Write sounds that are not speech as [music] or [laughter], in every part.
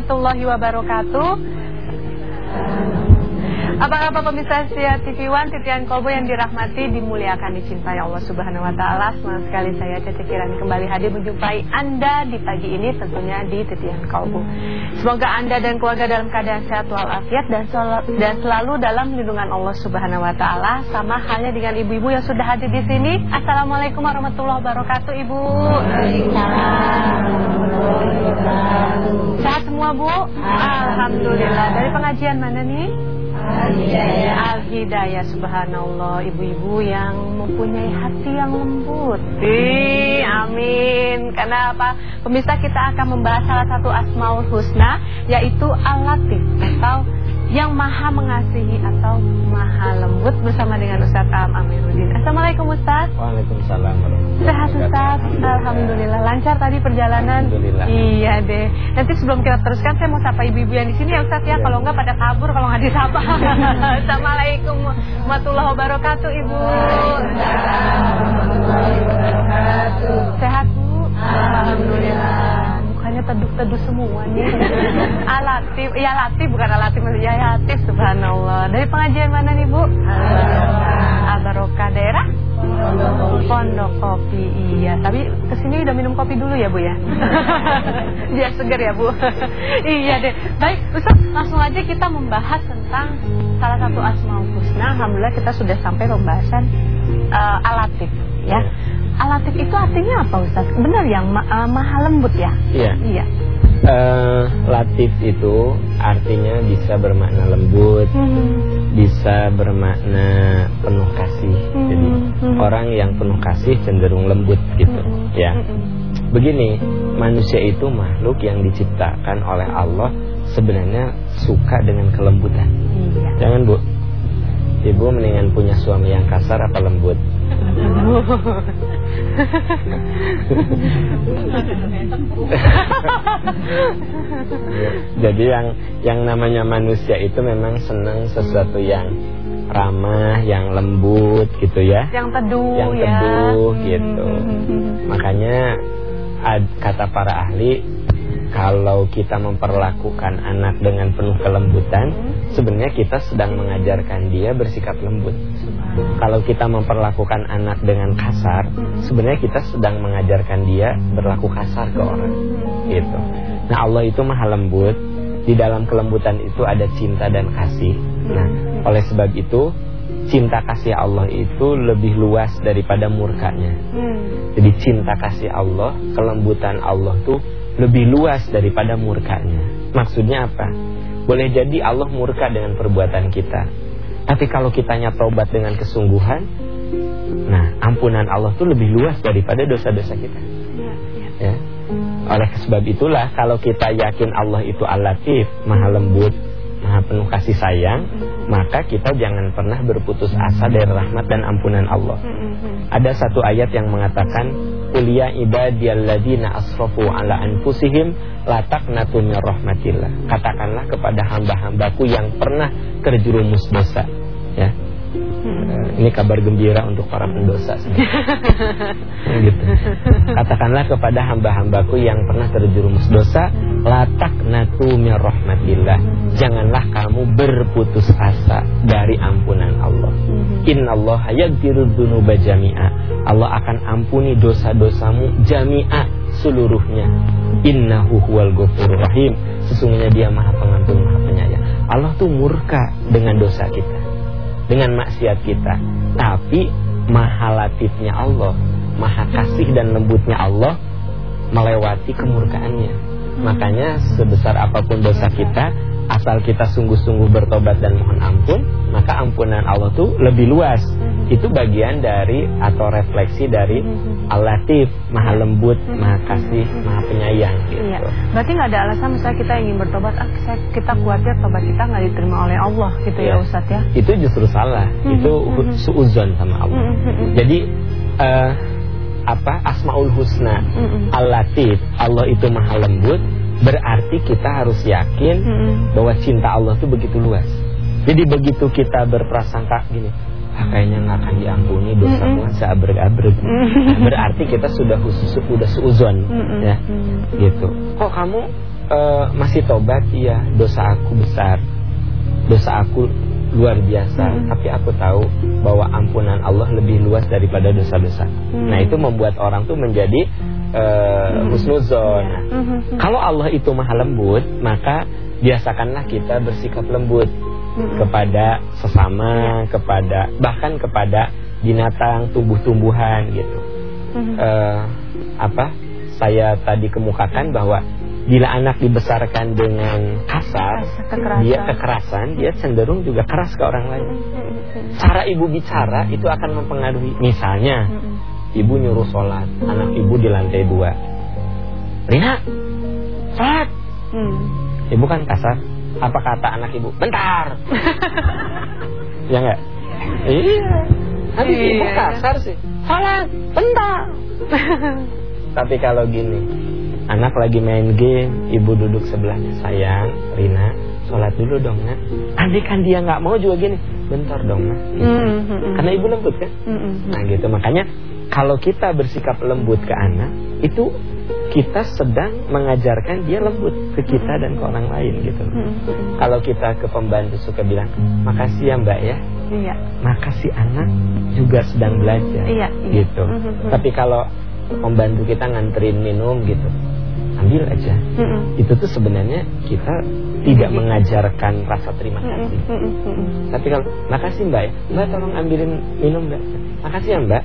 warahmatullahi wabarakatuh. Apa kabar pemirsa setia TV One, titian kolbo yang dirahmati, dimuliakan, dicintai Allah Subhanahu Wa Taala. Senang sekali saya Cece Kirani kembali hadir menjumpai Anda di pagi ini, tentunya di titian kolbo. Semoga Anda dan keluarga dalam keadaan sehat walafiat dan, dan selalu dalam lindungan Allah Subhanahu Wa Taala. Sama halnya dengan ibu-ibu yang sudah hadir di sini. Assalamualaikum warahmatullahi wabarakatuh, ibu. Sehat semua bu? Alhamdulillah. Dari pengajian mana nih? Al-Hidayah. Subhanallah. Ibu-ibu yang mempunyai hati yang lembut. Amin. Karena apa? Pemirsa kita akan membahas salah satu Asmaul Husna Yaitu Al-Latif Atau yang maha mengasihi atau maha lembut bersama dengan Ustaz Am Amiruddin. Assalamualaikum Ustaz. Waalaikumsalam. Sehat Ustaz. Alhamdulillah. Lancar tadi perjalanan. Alhamdulillah. Iya deh. Nanti sebelum kita teruskan saya mau sapa ibu-ibu yang di sini ya Ustaz ya. ya. Kalau enggak pada kabur kalau nggak disapa. [laughs] Assalamualaikum warahmatullahi wabarakatuh Ibu. Sehat Bu? Alhamdulillah mukanya teduh-teduh semua nih. [laughs] Alatif, ya latif bukan alatif, ya latif subhanallah. Dari pengajian mana nih Bu? Al-Barokah daerah? Pondok Kopi. Iya, tapi ke sini udah minum kopi dulu ya Bu ya. [laughs] Biar seger ya Bu. [laughs] iya deh. Baik, Ustaz, langsung aja kita membahas tentang salah satu Asmaul Husna. Alhamdulillah kita sudah sampai pembahasan uh, alatif ya. Alatif itu artinya apa Ustaz? Benar yang ma uh, maha lembut ya? Iya. Iya. Uh, latif itu artinya bisa bermakna lembut, hmm. bisa bermakna penuh kasih. Hmm. Jadi hmm. orang yang penuh kasih cenderung lembut gitu, hmm. ya. Hmm. Begini, manusia itu makhluk yang diciptakan oleh Allah sebenarnya suka dengan kelembutan. Iya. Jangan bu, ibu mendingan punya suami yang kasar apa lembut? [laughs] Jadi yang yang namanya manusia itu memang senang sesuatu yang ramah, yang lembut gitu ya. Yang teduh yang ya. teduh gitu. Makanya kata para ahli kalau kita memperlakukan anak dengan penuh kelembutan, sebenarnya kita sedang mengajarkan dia bersikap lembut. Kalau kita memperlakukan anak dengan kasar, sebenarnya kita sedang mengajarkan dia berlaku kasar ke orang. Gitu. Nah, Allah itu maha lembut. Di dalam kelembutan itu ada cinta dan kasih. Nah, oleh sebab itu cinta kasih Allah itu lebih luas daripada murkanya. Jadi cinta kasih Allah, kelembutan Allah tuh lebih luas daripada murkanya. Maksudnya apa? Boleh jadi Allah murka dengan perbuatan kita. Tapi kalau kitanya tobat dengan kesungguhan, nah ampunan Allah itu lebih luas daripada dosa-dosa kita. Ya, ya. ya. Oleh sebab itulah kalau kita yakin Allah itu alatif, maha lembut, maha penuh kasih sayang, maka kita jangan pernah berputus asa dari rahmat dan ampunan Allah. Ada satu ayat yang mengatakan, "Kuliya ibadiyalladzina asrafu ala anfusihim la taqnatu rahmatillah." Katakanlah kepada hamba-hambaku yang pernah terjerumus dosa, ya. Ini kabar gembira untuk para pendosa [laughs] gitu. Katakanlah kepada hamba-hambaku yang pernah terjerumus dosa, latak natu min rahmatillah. Janganlah kamu berputus asa dari ampunan Allah. Hmm. Innallaha yaghfiru dzunuba jami'a. Allah akan ampuni dosa-dosamu jami'a seluruhnya. Innahu huwal ghafurur rahim. Sesungguhnya Dia Maha Pengampun, Maha Penyayang. Allah tuh murka dengan dosa kita dengan maksiat kita. Tapi maha latifnya Allah, maha kasih dan lembutnya Allah melewati kemurkaannya. Makanya sebesar apa pun dosa kita, asal kita sungguh-sungguh bertobat dan mohon ampun, maka ampunan Allah tuh lebih luas. Itu bagian dari atau refleksi dari Al-Latif, Maha Lembut, Maha Kasih, Maha Penyayang gitu. Iya. Berarti nggak ada alasan misalnya kita ingin bertobat, ah kita khawatir tobat kita nggak diterima oleh Allah gitu ya, ya Ustaz ya. Itu justru salah. Itu suuzon sama Allah. Jadi uh, apa Asmaul Husna, Al-Latif, Allah itu Maha Lembut Berarti kita harus yakin hmm. bahwa cinta Allah itu begitu luas. Jadi begitu kita berprasangka gini, ah, kayaknya nggak akan diampuni dosa mm -mm. seabrek-abrek. Mm -mm. Berarti kita sudah khusus sudah seuzon mm -mm. ya. Gitu. Kok kamu uh, masih tobat iya dosa aku besar dosa aku luar biasa hmm. tapi aku tahu bahwa ampunan Allah lebih luas daripada dosa-dosa hmm. nah itu membuat orang tuh menjadi uh, husnuzon yeah. hmm. kalau Allah itu maha lembut maka biasakanlah kita bersikap lembut hmm. kepada sesama kepada bahkan kepada binatang tumbuh-tumbuhan gitu hmm. uh, apa saya tadi kemukakan bahwa bila anak dibesarkan dengan kasar, kekerasan. dia kekerasan, dia cenderung juga keras ke orang lain. Cara ibu bicara itu akan mempengaruhi. Misalnya, ibu nyuruh sholat, anak ibu di lantai dua. Rina, sholat. Hmm. Ibu kan kasar. Apa kata anak ibu? Bentar. [laughs] ya enggak? Iya. Tapi iya. ibu kasar sih. Sholat, bentar. [laughs] Tapi kalau gini, Anak lagi main game, ibu duduk sebelahnya. Sayang, Rina, sholat dulu dong, nak. Andai kan dia nggak mau juga gini, bentar dong, nak. Gitu. Mm -hmm. Karena ibu lembut kan. Mm -hmm. Nah gitu, makanya kalau kita bersikap lembut ke anak, itu kita sedang mengajarkan dia lembut ke kita dan ke orang lain gitu. Mm -hmm. Kalau kita ke pembantu suka bilang, makasih ya mbak ya. Iya. Makasih anak juga sedang belajar. Iya. iya. Gitu. Mm -hmm. Tapi kalau pembantu kita nganterin minum gitu ambil aja. Mm -mm. Itu tuh sebenarnya kita tidak -hmm. mengajarkan rasa terima kasih. Mm -hmm. Tapi kalau makasih Mbak ya, Mbak tolong ambilin minum Mbak. Makasih ya Mbak.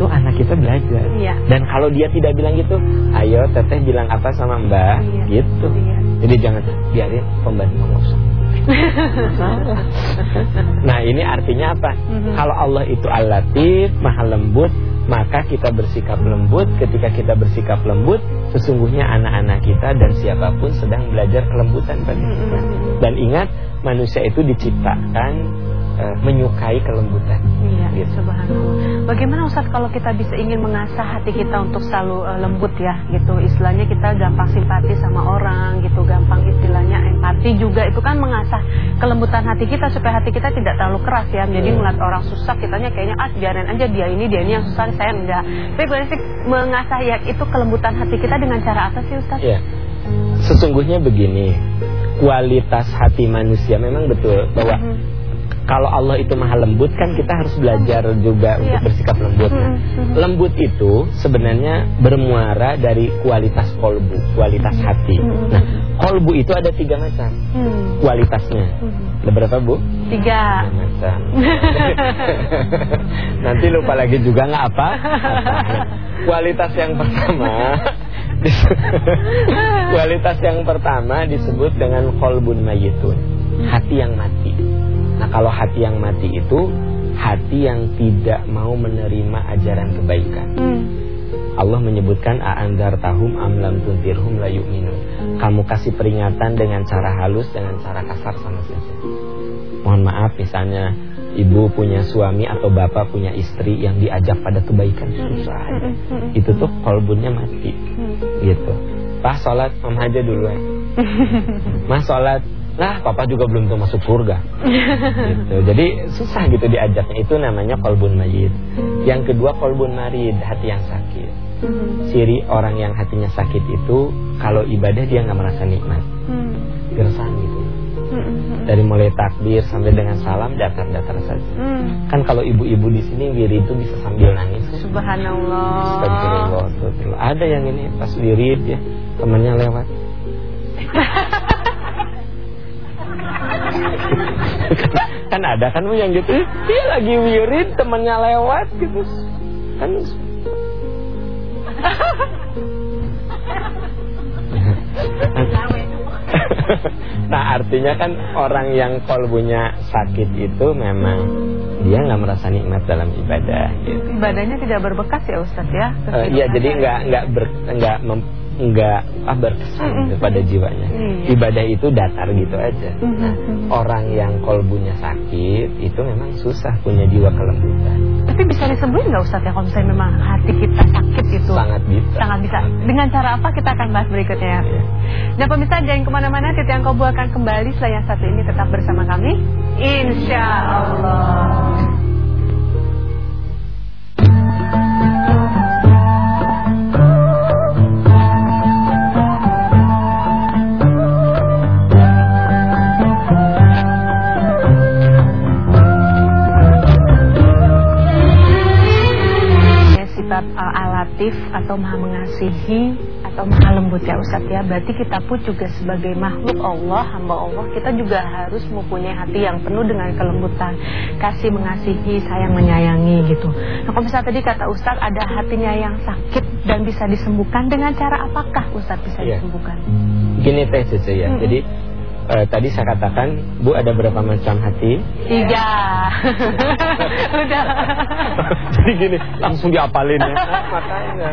Itu anak kita belajar. Iya. Dan kalau dia tidak bilang gitu, ayo teteh bilang apa sama Mbak, iya. gitu. Iya. Jadi jangan biarin pembantu ngomong. [laughs] nah ini artinya apa? Mm -hmm. Kalau Allah itu al-latif, maha lembut, maka kita bersikap lembut. Ketika kita bersikap lembut, sesungguhnya anak-anak kita dan siapa pun sedang belajar kelembutan pada kita. Dan ingat, manusia itu diciptakan uh, menyukai kelembutan. Iya, gitu. subhanallah. Bagaimana Ustaz kalau kita bisa ingin mengasah hati kita untuk selalu uh, lembut ya, gitu. Istilahnya kita gampang simpati sama orang, gitu, gampang istilahnya empati juga itu kan mengasah kelembutan hati kita supaya hati kita tidak terlalu keras ya. Jadi hmm. melihat orang susah kitanya kayaknya ah biarin aja dia ini dia ini yang susah saya enggak. Tapi gue sih mengasah ya itu kelembutan hati kita dengan cara apa sih Ustaz? Iya. Sesungguhnya begini, kualitas hati manusia memang betul bahwa -huh kalau Allah itu maha lembut kan kita harus belajar juga yeah. untuk bersikap lembut. Nah, lembut itu sebenarnya bermuara dari kualitas kolbu, kualitas hati. Nah, kolbu itu ada tiga macam kualitasnya. Ada berapa bu? Tiga. tiga macam. [laughs] Nanti lupa lagi juga nggak apa? Nah, [laughs] kualitas yang pertama. [laughs] kualitas yang pertama disebut dengan kolbun mayitun, hati yang mati. Nah kalau hati yang mati itu hati yang tidak mau menerima ajaran kebaikan. Hmm. Allah menyebutkan aandar tahum amlam tuntirhum la yu'minun. Kamu kasih peringatan dengan cara halus dengan cara kasar sama saja. Mohon maaf misalnya ibu punya suami atau bapak punya istri yang diajak pada kebaikan susah aja. Hmm, hmm, Itu tuh kolbunnya mati. Gitu. Pak salat Om aja dulu ya. [laughs] Mas salat Nah, papa juga belum tahu masuk surga. gitu. [laughs] Jadi susah gitu diajaknya. Itu namanya kolbun mayit. Yang kedua kolbun marid, hati yang sakit. Ciri orang yang hatinya sakit itu kalau ibadah dia nggak merasa nikmat. Gersang gitu. Dari mulai takbir sampai dengan salam datar-datar saja. Kan kalau ibu-ibu di sini wirid itu bisa sambil nangis. Subhanallah. Astagfirullah. Ada yang ini pas wirid ya temannya lewat. [laughs] kan ada kan bu yang gitu. Dia lagi wirid temennya lewat gitu. Kan nah artinya kan orang yang kolbunya sakit itu memang dia nggak merasa nikmat dalam ibadah gitu. ibadahnya tidak berbekas ya Ustadz ya? Uh, iya jadi nggak nggak ber nggak enggak ah, berkesan mm -hmm. pada jiwanya. Mm Ibadah itu datar gitu aja. Mm -hmm. Nah, orang yang kolbunya sakit itu memang susah punya jiwa kelembutan. Tapi bisa disembuhin nggak Ustaz ya kalau misalnya memang hati kita sakit itu? Sangat bisa. Sangat bisa. Dengan cara apa kita akan bahas berikutnya. Iya. Dan pemirsa jangan ke mana-mana, Titi Angkobu akan kembali setelah yang satu ini tetap bersama kami. Insya Allah. Atau maha mengasihi atau maha lembut ya Ustaz ya. Berarti kita pun juga sebagai makhluk Allah, hamba Allah, kita juga harus mempunyai hati yang penuh dengan kelembutan, kasih mengasihi, sayang menyayangi gitu. Nah, kalau misalnya tadi kata Ustaz ada hatinya yang sakit dan bisa disembuhkan dengan cara apakah Ustaz bisa Iya. disembuhkan? Gini teh ya. Mm-mm. Jadi eh, tadi saya katakan Bu ada berapa macam hati? Tiga. [laughs] Udah. [laughs] Jadi gini langsung diapalin ya. Makanya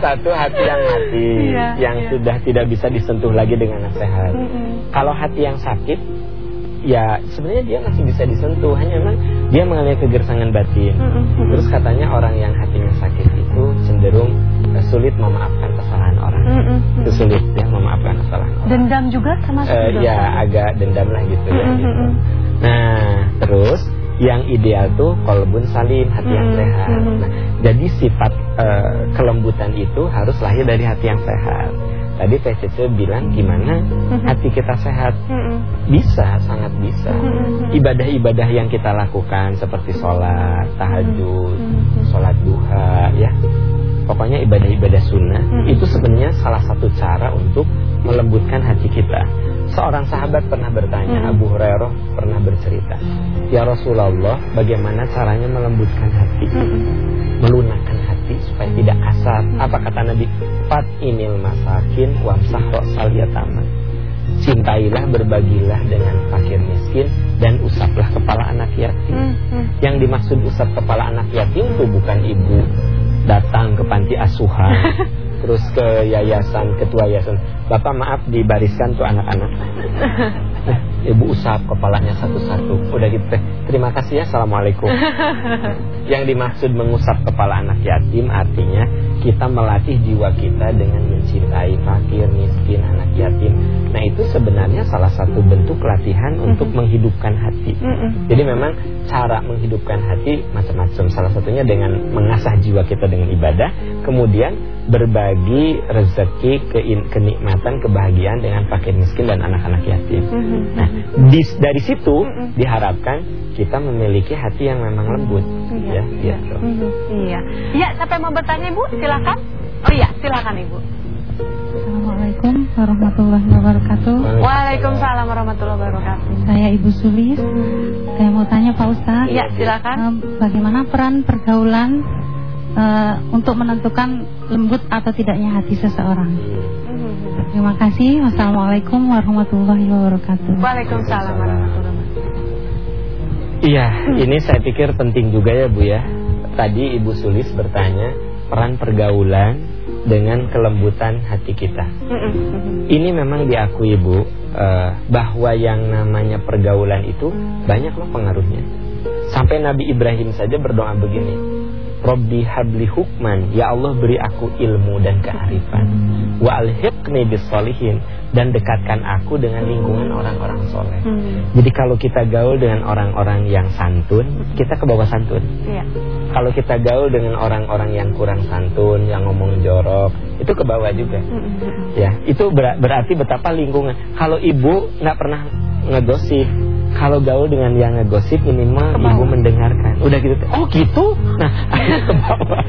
satu hati yang mati Iya, yang iya. sudah tidak bisa disentuh lagi dengan nasihat. Mm-mm. Kalau hati yang sakit ya sebenarnya dia masih bisa disentuh hanya memang dia mengalami kegersangan batin. Mm-mm. Terus katanya orang yang hatinya sakit itu cenderung sulit memaafkan kesalahan orang. Mm-mm. Itu sulit ya memaafkan kesalahan orang. Dendam juga sama Eh, ya agak dendam lah gitu ya. Mm-mm, gitu. mm-mm. Nah terus yang ideal tuh kolbun salim hati yang sehat. mm-mm. Nah, jadi sifat eh, kelembutan itu harus lahir dari hati yang sehat. Tadi Cece bilang gimana hati kita sehat bisa sangat bisa. Ibadah-ibadah yang kita lakukan seperti sholat, tahajud, sholat duha, ya. Pokoknya ibadah-ibadah sunnah Mhm. itu sebenarnya salah satu cara untuk melembutkan hati kita. Seorang sahabat pernah bertanya, Mhm. Abu Hurairah pernah bercerita, Ya Rasulullah, bagaimana caranya melembutkan hati, Mm-mm. melunakkan hati supaya tidak kasar? Apa kata Nabi? Fat inil masakin wamsah rosal yatama. Cintailah, berbagilah dengan fakir miskin dan usaplah kepala anak yatim. Mm-mm. Yang dimaksud usap kepala anak yatim itu bukan ibu datang ke panti asuhan [laughs] terus ke yayasan ketua yayasan. Bapak maaf dibariskan tuh anak-anak. Nah, [laughs] ibu usap kepalanya satu-satu. Udah gitu. Terima kasih ya. Assalamualaikum. [laughs] Yang dimaksud mengusap kepala anak yatim artinya kita melatih jiwa kita dengan mencintai fakir miskin anak yatim. Nah itu sebenarnya salah satu bentuk latihan untuk menghidupkan hati. Jadi memang cara menghidupkan hati macam-macam. Salah satunya dengan mengasah jiwa kita dengan ibadah, kemudian berbagi rezeki, kein- kenikmatan, kebahagiaan dengan fakir miskin dan anak-anak yatim. Mhm. Nah, di- dari situ Mm-mm. diharapkan kita memiliki hati yang memang lembut, Iya, ya, gitu. Mhm, Iya. Iya, siapa yang mau bertanya Ibu? Silakan. Oh iya, silakan Ibu. Assalamualaikum warahmatullahi wabarakatuh. Waalaikumsalam warahmatullahi wabarakatuh. Saya Ibu Sulis. Saya mau tanya Pak Ustadz. Iya, silakan. Bagaimana peran pergaulan eh, untuk menentukan lembut atau tidaknya hati seseorang? Terima kasih. Wassalamualaikum warahmatullahi wabarakatuh. Waalaikumsalam warahmatullahi wabarakatuh. Iya, ini saya pikir penting juga ya Bu ya. Tadi Ibu Sulis bertanya peran pergaulan dengan kelembutan hati kita. Ini memang diakui Bu eh, bahwa yang namanya pergaulan itu banyak loh pengaruhnya. Sampai Nabi Ibrahim saja berdoa begini. Robbi habli hukman, ya Allah beri aku ilmu dan kearifan. Wa alhiqni bis solihin dan dekatkan aku dengan lingkungan orang-orang soleh. Hmm. Jadi kalau kita gaul dengan orang-orang yang santun, kita ke bawah santun. Iya. Kalau kita gaul dengan orang-orang yang kurang santun, yang ngomong jorok, itu ke bawah juga. Mhm, mhm. Ya, itu ber- berarti betapa lingkungan. Kalau ibu nggak pernah ngegosip, kalau gaul dengan yang ngegosip minimal Ke bawah. ibu mendengarkan. Udah gitu. Oh gitu. Nah, [laughs] akhirnya ke bawah.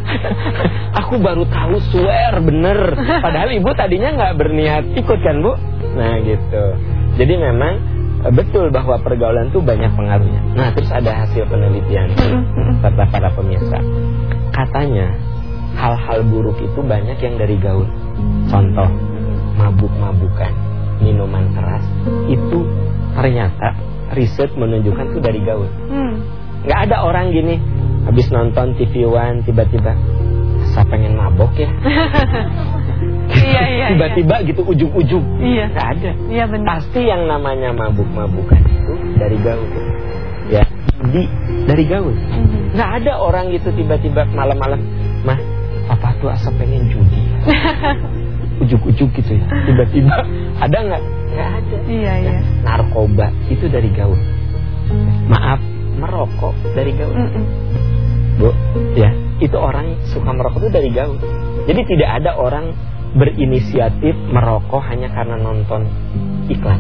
Aku baru tahu swear bener. Padahal ibu tadinya nggak berniat ikut kan bu? Nah gitu. Jadi memang eh, betul bahwa pergaulan tuh banyak pengaruhnya. Nah terus ada hasil penelitian serta para pemirsa. Katanya hal-hal buruk itu banyak yang dari gaul. Contoh mabuk-mabukan, minuman keras itu ternyata riset menunjukkan itu dari gaul. Hmm. Nggak ada orang gini habis nonton TV One tiba-tiba saya pengen mabok ya. [laughs] Iya, iya, Tiba-tiba gitu ujung-ujung. Iya. Nggak ada. Iya benar. Pasti yang namanya mabuk-mabukan itu dari gaul. Ya, di dari gaul. Mhm. Nggak ada orang gitu tiba-tiba malam-malam, mah papa tuh asa pengen judi. [laughs] Ujuk-ujuk gitu ya. Tiba-tiba ada nggak? Nggak ada. Iya, iya. Narkoba itu dari gaul. Maaf, merokok dari gaul. Mhm. Bu, ya, itu orang suka merokok itu dari gaul. Jadi tidak ada orang berinisiatif merokok hanya karena nonton iklan.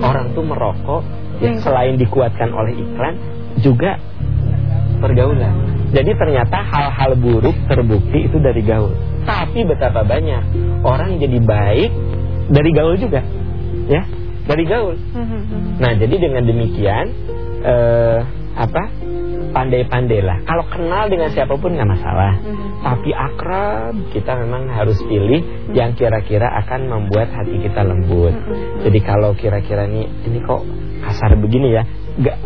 Orang tuh merokok ya, Hmm. selain dikuatkan oleh iklan juga pergaulan. Jadi ternyata hal-hal buruk terbukti itu dari gaul. Tapi betapa banyak orang jadi baik dari gaul juga, ya, dari gaul. Nah, jadi dengan demikian eh, apa? Pandai-pandailah. Kalau kenal dengan siapa pun nggak masalah. Tapi akrab kita memang harus pilih yang kira-kira akan membuat hati kita lembut. Jadi kalau kira-kira ini ini kok kasar begini ya, nggak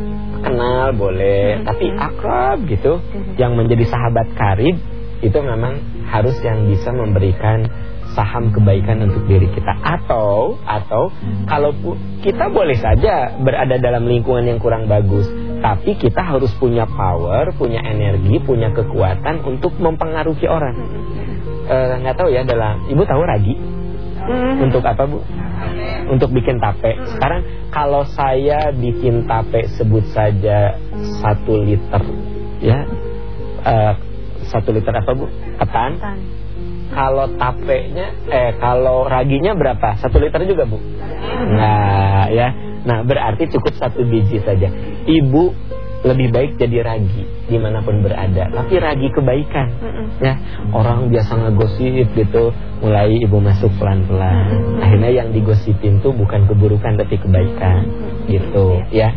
kenal boleh, tapi akrab gitu, yang menjadi sahabat karib itu memang harus yang bisa memberikan saham kebaikan untuk diri kita. Atau atau kalau kita boleh saja berada dalam lingkungan yang kurang bagus tapi kita harus punya power punya energi punya kekuatan untuk mempengaruhi orang. Nggak uh, tahu ya dalam ibu tahu ragi? Untuk apa bu? Untuk bikin tape. Sekarang kalau saya bikin tape sebut saja satu liter ya. Uh, satu liter apa bu? Ketan kalau tapenya eh kalau raginya berapa? Satu liter juga bu? Nah ya, nah berarti cukup satu biji saja. Ibu lebih baik jadi ragi di mana pun berada, tapi ragi kebaikan. Ya, orang biasa ngegosip gitu, mulai ibu masuk pelan-pelan. Akhirnya yang digosipin tuh bukan keburukan tapi kebaikan, gitu ya.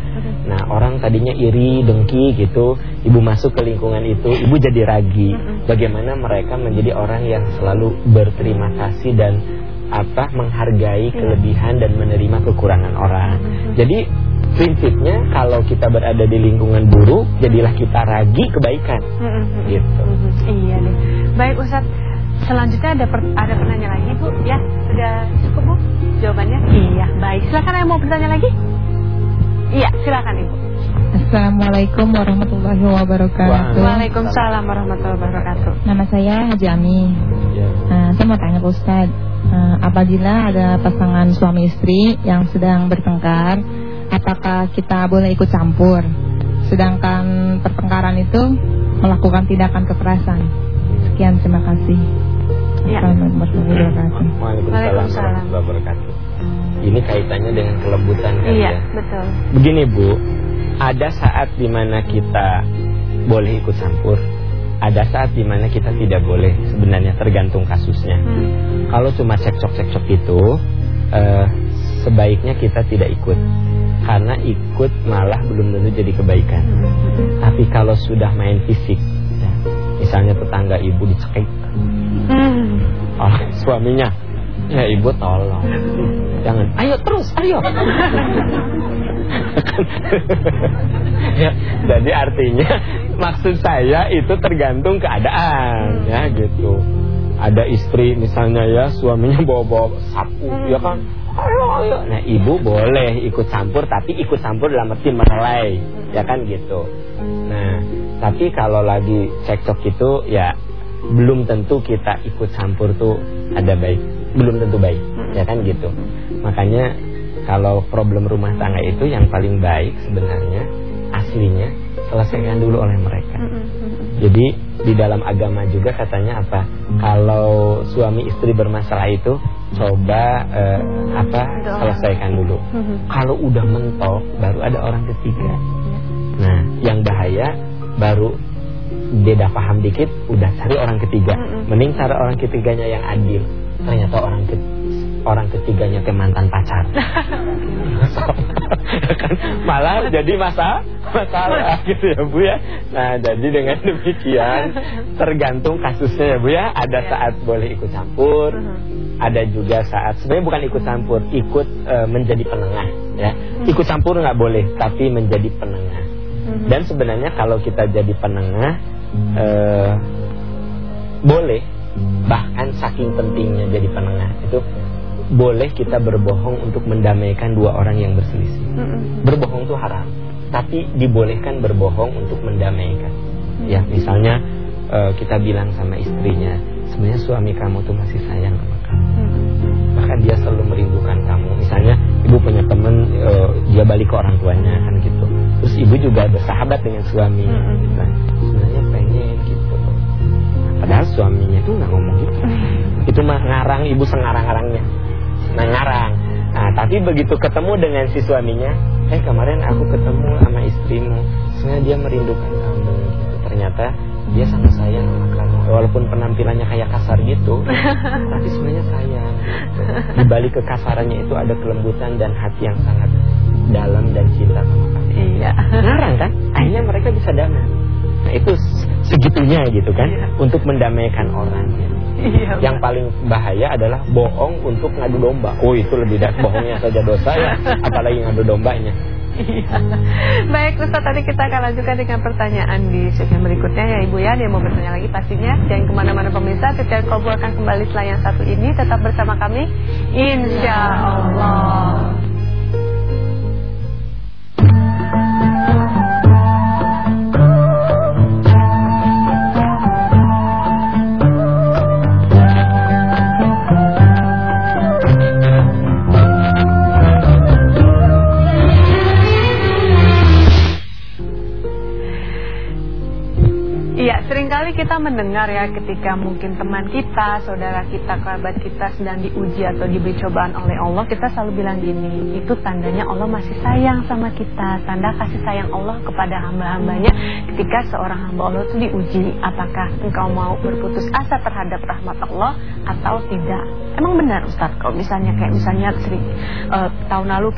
Nah orang tadinya iri, dengki gitu Ibu masuk ke lingkungan itu Ibu jadi ragi. Bagaimana mereka menjadi orang yang selalu berterima kasih dan apa menghargai kelebihan dan menerima kekurangan orang. Jadi prinsipnya kalau kita berada di lingkungan buruk Jadilah kita ragi kebaikan. Gitu. Iya deh. Baik Ustaz. Selanjutnya ada per, ada penanya lagi Bu? Ya sudah cukup Bu? Jawabannya? Iya. Baik silakan yang mau bertanya lagi Iya, silakan Ibu. Assalamualaikum warahmatullahi wabarakatuh. Waalaikumsalam warahmatullahi wabarakatuh. Nama saya Haji Ami. Ya. Nah, saya mau tanya ke Ustaz, uh, apabila ada pasangan suami istri yang sedang bertengkar, apakah kita boleh ikut campur? Sedangkan pertengkaran itu melakukan tindakan kekerasan. Sekian, terima kasih. Ya. Assalamualaikum warahmatullahi wabarakatuh. Waalaikumsalam warahmatullahi wabarakatuh. Ini kaitannya dengan kelembutan kan iya, ya. betul. Begini Bu, ada saat di mana kita boleh ikut campur, ada saat di mana kita tidak boleh. Sebenarnya tergantung kasusnya. Hmm. Kalau cuma cekcok-cekcok itu, eh, sebaiknya kita tidak ikut. Karena ikut malah belum tentu jadi kebaikan. Hmm. Tapi kalau sudah main fisik, ya, misalnya tetangga ibu dicekik hmm. oleh suaminya, Ya ibu tolong. Jangan. Ayo terus ayo. [laughs] Ya, Jadi artinya Maksud saya itu tergantung keadaan Ya gitu. Ada istri misalnya ya Suaminya bawa-bawa sapu Ya kan? Ayo ayo. Nah ibu boleh ikut campur Tapi ikut campur dalam arti merelai Ya kan gitu. Nah tapi kalau lagi cekcok itu Ya belum tentu kita ikut campur tuh ada baik belum tentu baik ya kan gitu. Makanya kalau problem rumah tangga itu yang paling baik sebenarnya aslinya selesaikan dulu oleh mereka. Jadi di dalam agama juga katanya apa? Kalau suami istri bermasalah itu coba eh, apa? Selesaikan dulu. Kalau udah mentok baru ada orang ketiga. Nah yang bahaya baru beda paham dikit udah cari orang ketiga. Mending cari orang ketiganya yang adil ternyata orang ke orang ketiganya ke mantan pacar. Kan [laughs] malah jadi masa masalah gitu ya Bu ya. Nah jadi dengan demikian tergantung kasusnya ya Bu ya. Ada iya. saat boleh ikut campur ada juga saat sebenarnya bukan ikut campur ikut e, menjadi penengah ya. Ikut campur nggak boleh tapi menjadi penengah. Dan sebenarnya kalau kita jadi penengah eh, boleh bahkan saking pentingnya jadi penengah itu boleh kita berbohong untuk mendamaikan dua orang yang berselisih. Berbohong itu haram, tapi dibolehkan berbohong untuk mendamaikan. Ya, misalnya uh, kita bilang sama istrinya, sebenarnya suami kamu tuh masih sayang sama kamu. Bahkan dia selalu merindukan kamu. Misalnya ibu punya teman uh, dia balik ke orang tuanya kan gitu. Terus ibu juga bersahabat dengan suami. Sebenarnya pengen gitu. Padahal suaminya itu nggak ngomong gitu. Itu mah ngarang ibu sengarang-ngarangnya. Nah ngarang. Nah tapi begitu ketemu dengan si suaminya, eh kemarin aku ketemu sama istrimu, sebenarnya dia merindukan kamu. Gitu. Ternyata dia sangat sayang sama kamu walaupun penampilannya kayak kasar gitu [laughs] tapi sebenarnya sayang gitu. di balik kekasarannya itu ada kelembutan dan hati yang sangat dalam dan cinta sama kamu iya ngarang kan akhirnya mereka bisa damai nah itu segitunya gitu kan iya. untuk mendamaikan orang. Iya, yang paling bahaya adalah bohong untuk ngadu domba. Oh itu lebih dari bohongnya saja dosa ya, apalagi ngadu dombanya. Iya. Baik Ustaz, tadi kita akan lanjutkan dengan pertanyaan di sesi berikutnya ya Ibu ya. Dia mau bertanya lagi pastinya. Jangan ke mana-mana pemirsa, Setiap Kolbu akan kembali setelah yang satu ini. Tetap bersama kami. Insya Allah. Mendengar ya ketika mungkin teman kita, saudara kita, kerabat kita sedang diuji atau diberi cobaan oleh Allah, kita selalu bilang gini, itu tandanya Allah masih sayang sama kita, tanda kasih sayang Allah kepada hamba-hambanya ketika seorang hamba Allah itu diuji, apakah engkau mau berputus asa terhadap rahmat Allah atau tidak. Emang benar Ustaz, kalau misalnya kayak misalnya sering uh, tahun lalu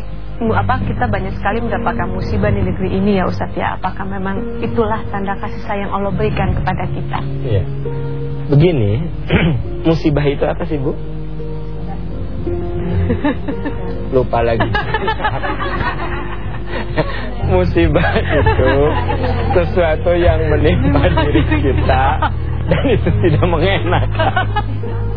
apa kita banyak sekali mendapatkan musibah di negeri ini ya Ustaz ya. Apakah memang itulah tanda kasih sayang Allah berikan kepada kita? Iya. Begini, [clears throat] musibah itu apa sih Bu? [laughs] Lupa lagi. [laughs] musibah itu sesuatu yang menimpa diri kita dan itu tidak mengenakan [laughs]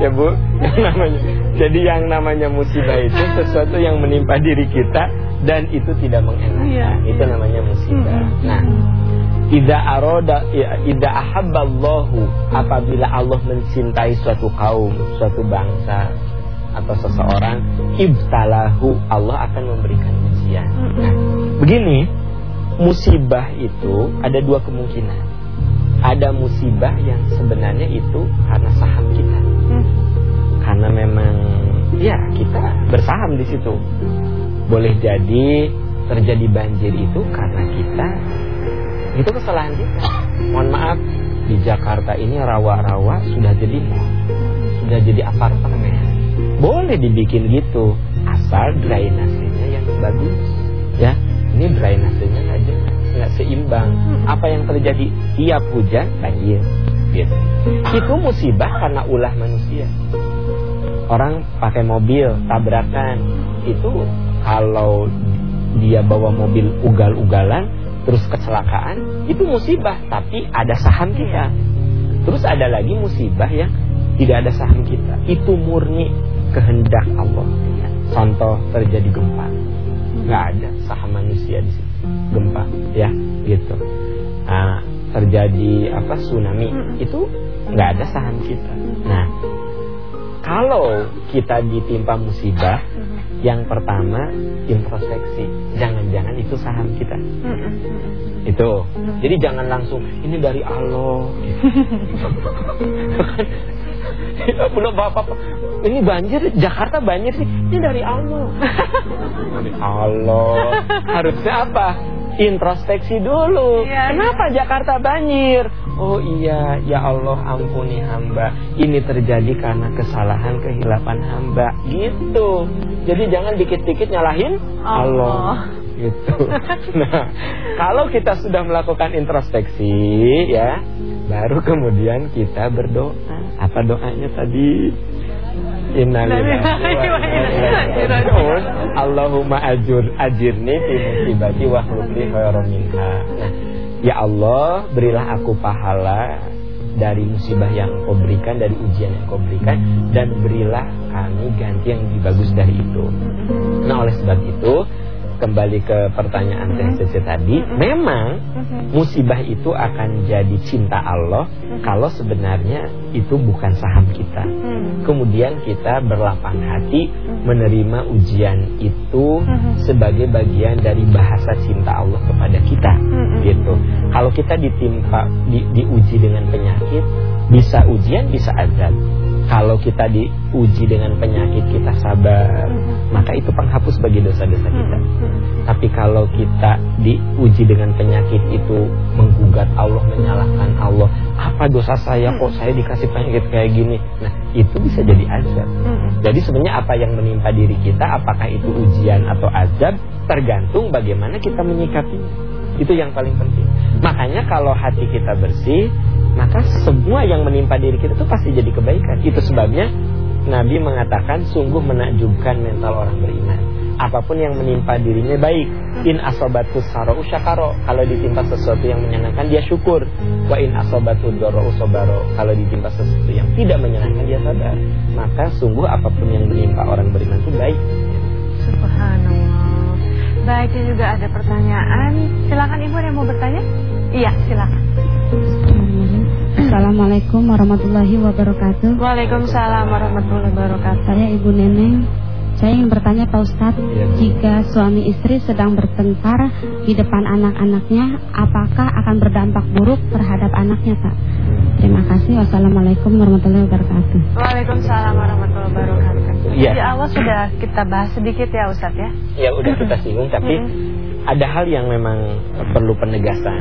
ya Bu. Yang [laughs] namanya. Jadi yang namanya musibah itu sesuatu yang menimpa diri kita dan itu tidak mengenakan ya. itu namanya musibah. Hmm. nah tidak aroda tidak ahabballahu apabila Allah mencintai suatu kaum suatu bangsa atau seseorang ibtalahu Allah akan memberikan ujian. Nah begini musibah itu ada dua kemungkinan. Ada musibah yang sebenarnya itu karena saham kita karena memang ya kita bersaham di situ. Boleh jadi terjadi banjir itu karena kita itu kesalahan kita. Mohon maaf di Jakarta ini rawa-rawa sudah jadi sudah jadi apartemen. Boleh dibikin gitu asal drainasenya yang bagus. Ya, ini drainasenya aja nggak seimbang. Apa yang terjadi tiap hujan banjir. Gitu. Itu musibah karena ulah manusia orang pakai mobil tabrakan. Itu kalau dia bawa mobil ugal-ugalan terus kecelakaan itu musibah. Tapi ada saham kita. Terus ada lagi musibah yang tidak ada saham kita. Itu murni kehendak Allah. Contoh terjadi gempa. Nggak ada saham manusia di situ. Gempa ya gitu. Nah, terjadi apa tsunami. Itu nggak ada saham kita. Nah kalau kita ditimpa musibah, yang pertama introspeksi. Jangan-jangan itu saham kita. Itu. Jadi jangan langsung ini dari Allah. [laughs] Belum apa-apa. Ini banjir Jakarta banjir sih. Ini dari Allah. [laughs] Dari Allah. Harusnya apa? introspeksi dulu. Ya, Kenapa ya. Jakarta banjir? Oh iya, ya Allah ampuni hamba. Ini terjadi karena kesalahan kehilapan hamba. Gitu. Jadi jangan dikit-dikit nyalahin Allah. Allah. Gitu. [laughs] Nah, kalau kita sudah melakukan introspeksi ya, baru kemudian kita berdoa. Apa doanya tadi? Innalillahi Allahumma ajur ajirni fi musibati wa khulqli khairan minha. Nah, ya Allah, berilah aku pahala dari musibah yang kau berikan, dari ujian yang kau berikan dan berilah kami ganti yang lebih bagus dari itu. Nah, oleh sebab itu kembali ke pertanyaan mm -hmm. tadi, mm -hmm. memang mm -hmm. musibah itu akan jadi cinta Allah mm -hmm. kalau sebenarnya itu bukan saham kita. Mm -hmm. Kemudian kita berlapang hati mm -hmm. menerima ujian itu mm -hmm. sebagai bagian dari bahasa cinta Allah kepada kita, mm -hmm. gitu. Kalau kita ditimpa di, diuji dengan penyakit, bisa ujian, bisa azab. Kalau kita diuji dengan penyakit kita sabar, hmm. maka itu penghapus bagi dosa-dosa kita. Hmm. Hmm. Tapi kalau kita diuji dengan penyakit itu menggugat Allah, menyalahkan Allah, apa dosa saya kok saya dikasih penyakit kayak gini? Nah, itu bisa jadi azab. Jadi sebenarnya apa yang menimpa diri kita, apakah itu ujian atau azab, tergantung bagaimana kita menyikapinya. Itu yang paling penting. Makanya kalau hati kita bersih, maka semua yang menimpa diri kita itu pasti jadi kebaikan. Itu sebabnya Nabi mengatakan sungguh menakjubkan mental orang beriman. Apa pun yang menimpa dirinya baik. In asobatu saro usyakaro. Kalau ditimpa sesuatu yang menyenangkan dia syukur. Wa in asobatu doro usobaro. Kalau ditimpa sesuatu yang tidak menyenangkan dia sabar. Maka sungguh apa pun yang menimpa orang beriman itu baik. Subhanallah. Baik, juga ada pertanyaan. Silakan Ibu yang mau bertanya. Iya, silakan. Assalamualaikum warahmatullahi wabarakatuh. Waalaikumsalam warahmatullahi wabarakatuh. Saya Ibu Neneng. Saya ingin bertanya Pak Ustadz, ya. jika suami istri sedang bertengkar di depan anak-anaknya, apakah akan berdampak buruk terhadap anaknya Pak? Terima kasih. Wassalamualaikum warahmatullahi wabarakatuh. Waalaikumsalam warahmatullahi wabarakatuh. Ya. Di awal sudah kita bahas sedikit ya Ustadz ya? Ya udah kita singgung, tapi hmm. ada hal yang memang perlu penegasan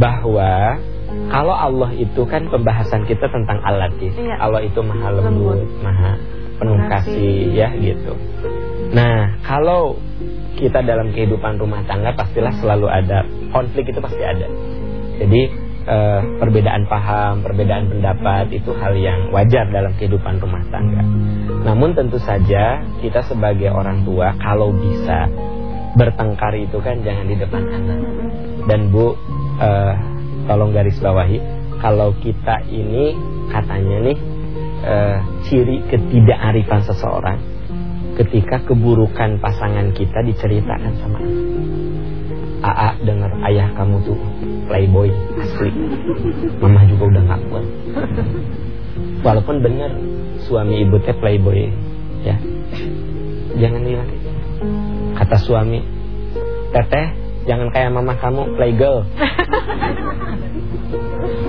bahwa kalau Allah itu kan pembahasan kita tentang alatif. Ya. Allah itu maha lembut, maha penuh kasih ya gitu. Nah, kalau kita dalam kehidupan rumah tangga pastilah selalu ada konflik itu pasti ada. Jadi eh, perbedaan paham, perbedaan pendapat itu hal yang wajar dalam kehidupan rumah tangga. Namun tentu saja kita sebagai orang tua kalau bisa bertengkar itu kan jangan di depan anak. Dan Bu eh, tolong garis bawahi kalau kita ini katanya nih uh, ciri ketidakarifan seseorang ketika keburukan pasangan kita diceritakan sama Aa dengar ayah kamu tuh playboy asli. Mama juga udah gak kuat. Walaupun benar suami ibu teh playboy ya. Jangan bilang Kata suami Teteh jangan kayak mama kamu playgirl [laughs]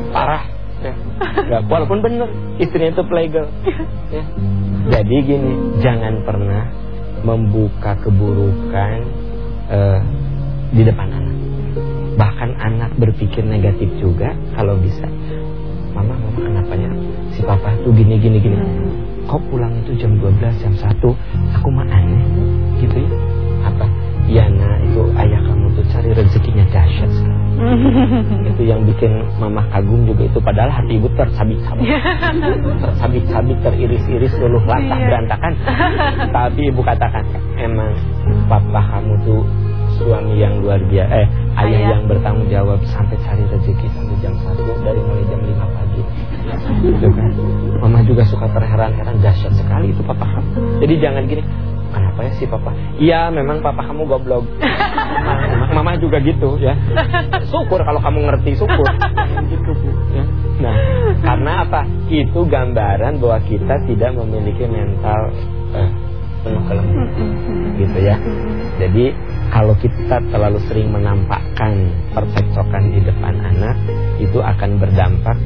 Parah. Ya. Gak, walaupun benar istrinya itu playgirl ya. Jadi gini Jangan pernah membuka keburukan uh, Di depan anak. Bahkan anak berpikir negatif juga Kalau bisa. Mama, mama kenapanya? Si papa tuh gini, gini, gini. Kok pulang itu jam 12, jam 1 Aku mah aneh Gitu ya. Apa? Ya nah itu ayah itu yang bikin mama kagum juga itu padahal hati ibu tersabit-sabit [laughs] tersabit-sabit teriris-iris luluh latah iya. berantakan. Tapi ibu katakan emang papa kamu tuh suami yang luar biasa eh ayah, ayah. yang bertanggung jawab sampai cari rezeki sampai jam satu dari mulai jam 5 pagi. Itu kan. Mama juga suka terheran-heran dahsyat sekali itu papa kamu. Jadi jangan gini Kenapa ya si papa? Iya memang papa kamu goblok nah, [laughs] Mama juga gitu ya Syukur kalau kamu ngerti syukur Gitu bu ya. Nah karena apa? Itu gambaran bahwa kita tidak memiliki mental eh, penuh kelembutan Gitu ya Jadi kalau kita terlalu sering menampakkan percekcokan di depan anak Itu akan berdampak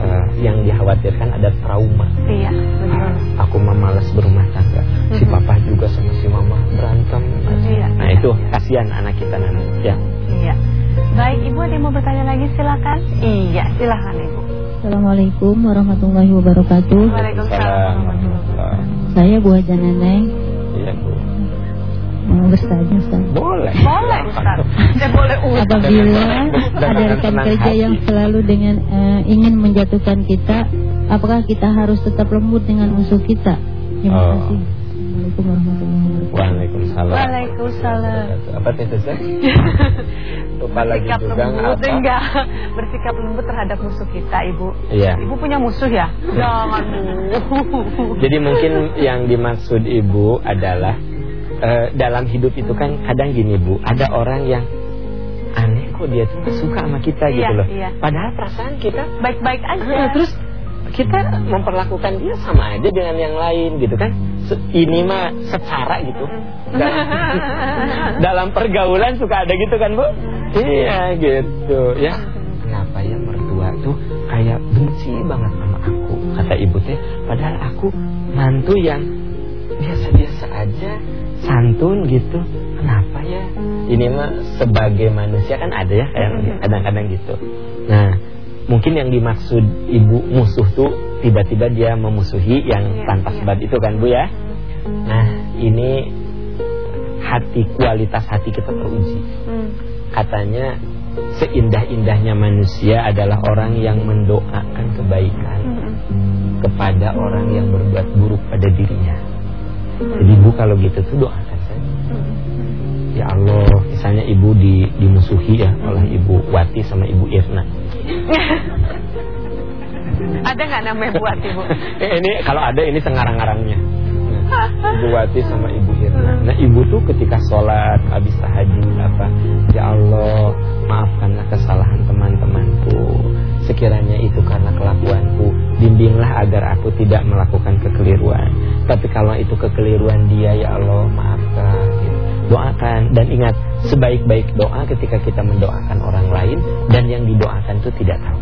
uh, yang dikhawatirkan ada trauma. Iya, benar. Uh, aku mah malas berumah tangga. Mm -hmm. Si papa juga sama si mama berantem. Iya. Nah, itu kasihan anak kita nanti, ya. Iya. Baik, Ibu ada yang mau bertanya lagi silakan. Iya, silakan Ibu. Assalamualaikum warahmatullahi wabarakatuh. Waalaikumsalam. Saya Bu Haja Neneng. Mau bertanya Ustaz? Boleh. Boleh Ustaz. Ya boleh Ustaz. Apabila ada rekan kerja yang selalu dengan uh, ingin menjatuhkan kita, apakah kita harus tetap lembut dengan musuh kita? Terima oh. kasih. Assalamualaikum warahmatullahi wabarakatuh. Waalaikumsalam. Waalaikumsalam. Apa itu [laughs] lagi juga lembut, apa? enggak bersikap lembut terhadap musuh kita, Ibu. Iya. Ibu punya musuh ya? [laughs] Jangan, Bu. Jadi mungkin yang dimaksud Ibu adalah uh, dalam hidup itu kan kadang gini Bu, ada orang yang aneh kok dia tuh suka sama kita gitu iya, loh. Iya. Padahal perasaan kita baik-baik aja. Uh, terus kita memperlakukan dia sama aja dengan yang lain gitu kan. Ini mah secara gitu. Dalam, [laughs] dalam pergaulan suka ada gitu kan Bu? Iya gitu ya. Kenapa ya mertua tuh kayak benci banget sama aku? kata ibu teh padahal aku mantu yang biasa-biasa aja santun gitu kenapa ya ini mah sebagai manusia kan ada ya kayak kadang-kadang gitu nah mungkin yang dimaksud ibu musuh tuh tiba-tiba dia memusuhi yang ya, tanpa ya. sebab itu kan Bu ya. Nah, ini hati kualitas hati kita teruji. Hmm. Katanya seindah-indahnya manusia adalah orang yang mendoakan kebaikan hmm. kepada orang yang berbuat buruk pada dirinya. Jadi Bu kalau gitu tuh doakan saja. Hmm. Ya Allah, misalnya ibu di, dimusuhi ya oleh ibu Wati sama ibu Irna. [laughs] ada nggak namanya ibu? Eh, ini kalau ada ini sengarang-ngarangnya. Ibu Wati sama Ibu Irna. Nah ibu tuh ketika sholat habis tahajud apa, ya Allah maafkanlah kesalahan teman-temanku. Sekiranya itu karena kelakuanku, bimbinglah agar aku tidak melakukan kekeliruan. Tapi kalau itu kekeliruan dia, ya Allah maafkan. Gitu. Doakan dan ingat sebaik-baik doa ketika kita mendoakan orang lain dan yang didoakan itu tidak tahu.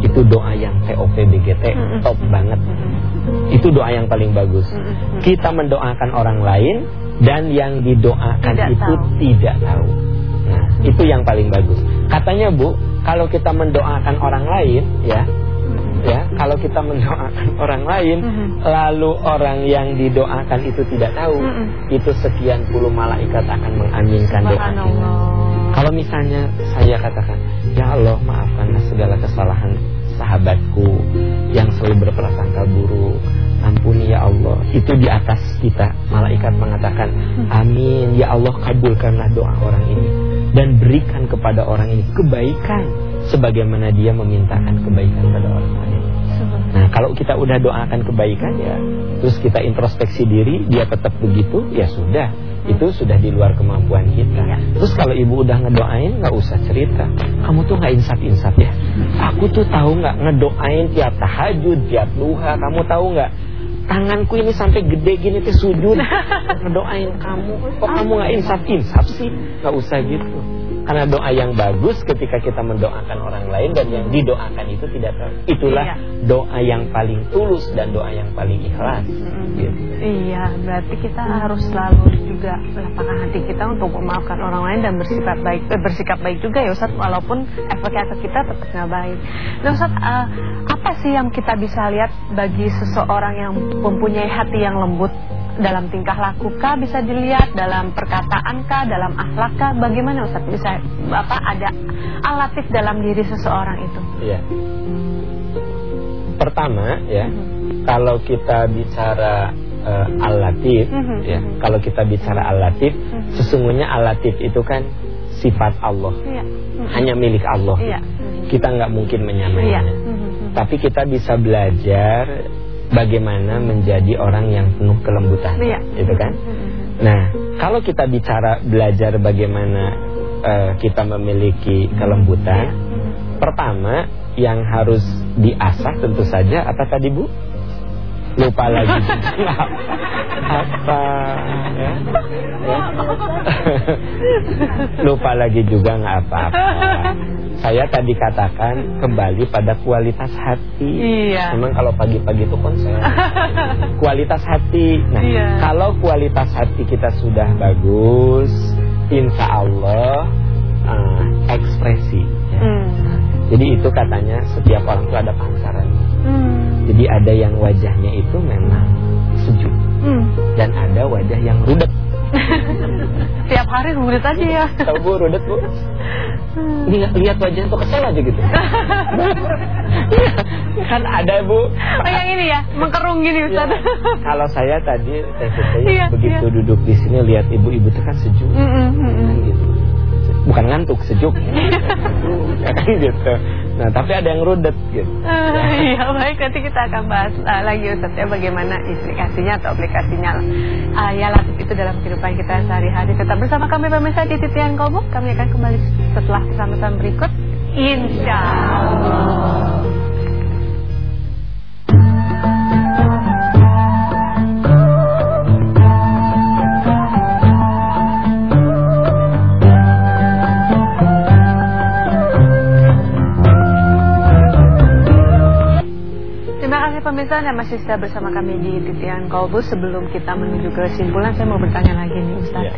Itu doa yang TOP BGT top banget. Itu doa yang paling bagus. Kita mendoakan orang lain dan yang didoakan tidak itu tahu. tidak tahu. Nah, itu yang paling bagus. Katanya Bu, kalau kita mendoakan orang lain ya, ya kalau kita mendoakan [laughs] orang lain lalu orang yang didoakan itu tidak tahu itu sekian puluh malaikat akan mengaminkan doa kita kalau misalnya saya katakan ya Allah maafkanlah segala kesalahan sahabatku yang selalu berprasangka buruk. Ampuni ya Allah. Itu di atas kita. Malaikat mengatakan, "Amin. Ya Allah, kabulkanlah doa orang ini dan berikan kepada orang ini kebaikan sebagaimana dia memintakan kebaikan pada orang lain." Nah, kalau kita udah doakan kebaikan ya, terus kita introspeksi diri, dia tetap begitu, ya sudah itu sudah di luar kemampuan kita. Ya. Terus kalau ibu udah ngedoain nggak usah cerita. Kamu tuh nggak insaf-insaf ya. Aku tuh tahu nggak ngedoain tiap tahajud, tiap duha. Kamu tahu nggak? Tanganku ini sampai gede gini tuh sujud [laughs] ngedoain kamu. Kok kamu nggak insaf-insaf sih? Nggak usah gitu. Karena doa yang bagus ketika kita mendoakan orang lain dan yang didoakan itu tidak tahu. Itulah iya. doa yang paling tulus dan doa yang paling ikhlas. -hmm. gitu. Iya, berarti kita harus selalu juga lapangkan hati kita untuk memaafkan orang lain dan bersikap baik, eh, bersikap baik juga ya Ustaz, walaupun efeknya ke kita tetap nggak baik. Nah Ustaz, uh, apa sih yang kita bisa lihat bagi seseorang yang mempunyai hati yang lembut dalam tingkah laku kah bisa dilihat dalam perkataan kah dalam akhlak kah bagaimana Ustaz bisa apa ada alatif dalam diri seseorang itu Iya Pertama ya mm -hmm. kalau kita bicara uh, alatif mm -hmm. ya kalau kita bicara alatif mm -hmm. sesungguhnya alatif itu kan sifat Allah yeah. mm -hmm. hanya milik Allah yeah. mm -hmm. kita nggak mungkin menyamainya yeah. mm -hmm. tapi kita bisa belajar bagaimana menjadi orang yang penuh kelembutan, iya. itu kan? Nah, kalau kita bicara belajar bagaimana uh, kita memiliki kelembutan, pertama yang harus diasah tentu saja apa tadi Bu? lupa lagi apa ya? ya. lupa lagi juga nggak apa-apa saya tadi katakan kembali pada kualitas hati iya. memang kalau pagi-pagi itu konsen kualitas hati nah iya. kalau kualitas hati kita sudah bagus insya Allah uh, ekspresi ya. hmm. jadi itu katanya setiap orang itu ada pancarannya hmm. Jadi ada yang wajahnya itu memang sejuk hmm. Dan ada wajah yang rudet [laughs] Tiap hari rudet aja ya. Tahu bu rudet bu? Hmm. Lihat, lihat wajah tuh kesel aja gitu? [laughs] Kan ada bu. Oh yang ini ya Mengkerung gini Ustaz. Ya. Kalau saya tadi saya iya, begitu iya. duduk di sini Lihat ibu-ibu itu kan sejuk. Mm -mm, gitu bukan ngantuk sejuk. [laughs] Ya gitu nah tapi ada yang rudet gitu. Uh, baik. Nanti kita akan bahas uh, lagi Ustaz ya bagaimana implikasinya atau aplikasinya uh, ya latif itu dalam kehidupan kita sehari-hari. Tetap bersama kami pemirsa di Titian Kobok kami akan kembali setelah pesan-pesan berikut. Insya Allah pemirsa Anda masih setia bersama kami di Titian Kolbus Sebelum kita menuju ke kesimpulan Saya mau bertanya lagi nih Ustaz. Yeah.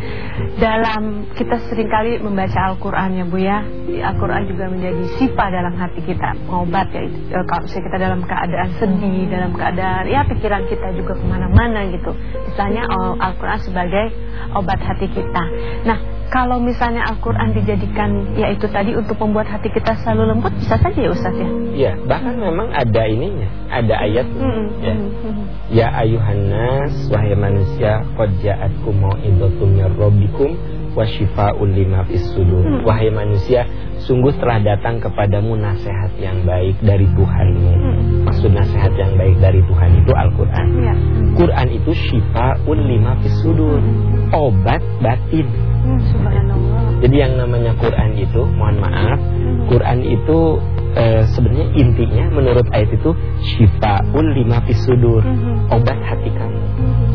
Dalam kita sering kali membaca Al-Quran ya Bu ya. Al-Quran juga menjadi sifat dalam hati kita Pengobat ya eh, Kalau misalnya kita dalam keadaan sedih Dalam keadaan ya pikiran kita juga ke mana-mana gitu. Misalnya oh, Al-Quran sebagai obat hati kita. Nah kalau misalnya Al-Quran dijadikan yaitu tadi untuk membuat hati kita selalu lembut bisa saja ya Ustaz ya? Iya, bahkan memang ada ininya, ada ayat mm -hmm. ya. Ya ayuhannas wahai manusia qad ja'atkum mau'izatum mir rabbikum wa syifaa'un lima fis sudur. Mm. Wahai manusia, sungguh telah datang kepadamu nasihat yang baik dari Tuhanmu. Mm. Maksud nasihat yang baik dari Tuhan itu Al-Qur'an. Ya. Quran itu syifaa'un lima fis sudur. Mm. Obat batin. Jadi yang namanya Quran itu, mohon maaf, Quran itu e, sebenarnya intinya menurut ayat itu syifaul lima fisudur, obat hati kamu.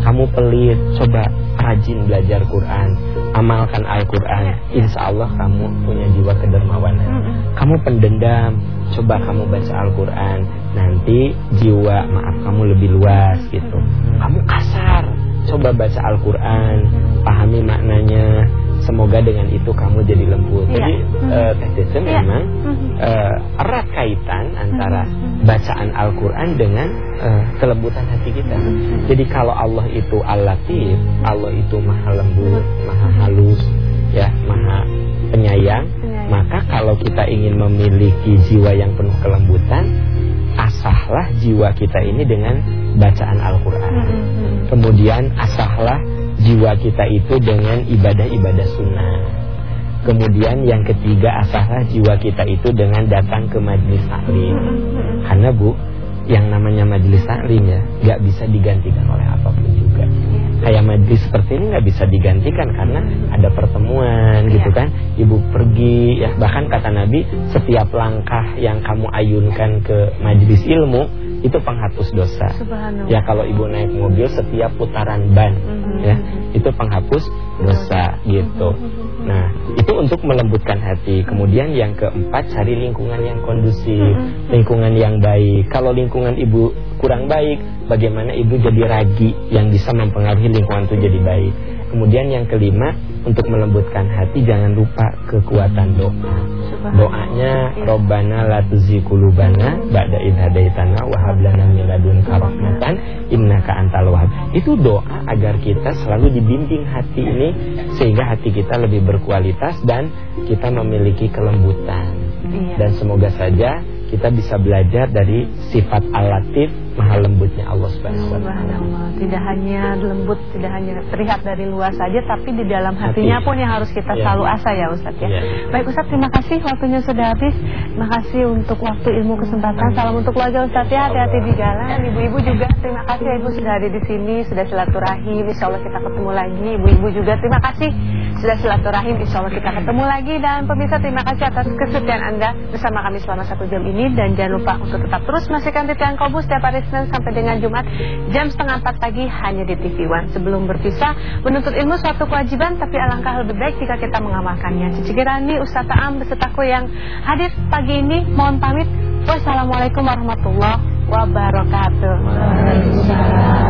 Kamu pelit, coba rajin belajar Quran, amalkan Al-Quran, ya. insya Allah kamu punya jiwa kedermawanan. Kamu pendendam, coba kamu baca Al-Quran, nanti jiwa maaf kamu lebih luas gitu. Kamu kasar, coba baca Al-Quran, pahami maknanya, Semoga dengan itu kamu jadi lembut. Ya. Jadi uh, Dece ya. memang uh, erat kaitan antara hmm. bacaan Al-Quran dengan uh, kelembutan hati kita. Jadi kalau Allah itu Al-Latif, Allah itu maha lembut, maha halus, ya maha penyayang, maka kalau kita ingin memiliki jiwa yang penuh kelembutan, asahlah jiwa kita ini dengan bacaan Al-Quran. Kemudian asahlah jiwa kita itu dengan ibadah-ibadah sunnah. Kemudian yang ketiga asahlah jiwa kita itu dengan datang ke majlis taklim. Karena Bu, yang namanya majlis taklim ya nggak bisa digantikan oleh apa pun juga. Kayak majlis seperti ini nggak bisa digantikan karena ada pertemuan gitu kan. Ibu pergi ya bahkan kata Nabi setiap langkah yang kamu ayunkan ke majlis ilmu itu penghapus dosa. Ya kalau ibu naik mobil setiap putaran ban mm -hmm. Ya itu penghapus dosa gitu. Nah itu untuk melembutkan hati. Kemudian yang keempat cari lingkungan yang kondusif, mm-hmm. lingkungan yang baik. Kalau lingkungan ibu kurang baik, bagaimana ibu jadi ragi yang bisa mempengaruhi lingkungan itu jadi baik. Kemudian yang kelima untuk melembutkan hati jangan lupa kekuatan doa. Doanya Robbana la tuzigh qulubana ba'da idh hadaitana wa hab lana min ladunka rahmatan innaka antal wahhab. Itu doa agar kita selalu dibimbing hati ini sehingga hati kita lebih berkualitas dan kita memiliki kelembutan. Iya. Dan semoga saja kita bisa belajar dari sifat alatif maha lembutnya Allah Subhanahu wa taala. Tidak hanya lembut, tidak hanya terlihat dari luar saja tapi di dalam hatinya Hati. pun yang harus kita ya. selalu asah ya Ustaz ya. ya. Baik Ustaz, terima kasih waktunya sudah habis. Terima kasih untuk waktu ilmu kesempatan. Salam untuk keluarga Ustaz ya, hati-hati di jalan. Ibu-ibu juga terima kasih Ibu sudah ada di sini, sudah silaturahim. Insyaallah kita ketemu lagi. Ibu-ibu juga terima kasih sudah silaturahim. Insyaallah kita ketemu lagi dan pemirsa terima kasih atas kesetiaan Anda bersama kami selama satu jam ini ini dan jangan lupa untuk tetap terus menyaksikan Titian Kobus setiap hari Senin sampai dengan Jumat jam setengah empat pagi hanya di TV One. Sebelum berpisah, menuntut ilmu suatu kewajiban tapi alangkah lebih baik jika kita mengamalkannya. Cici Kirani, Ustaz Ta'am besertaku yang hadir pagi ini mohon pamit. Wassalamualaikum warahmatullahi wabarakatuh. Waalaikumsalam.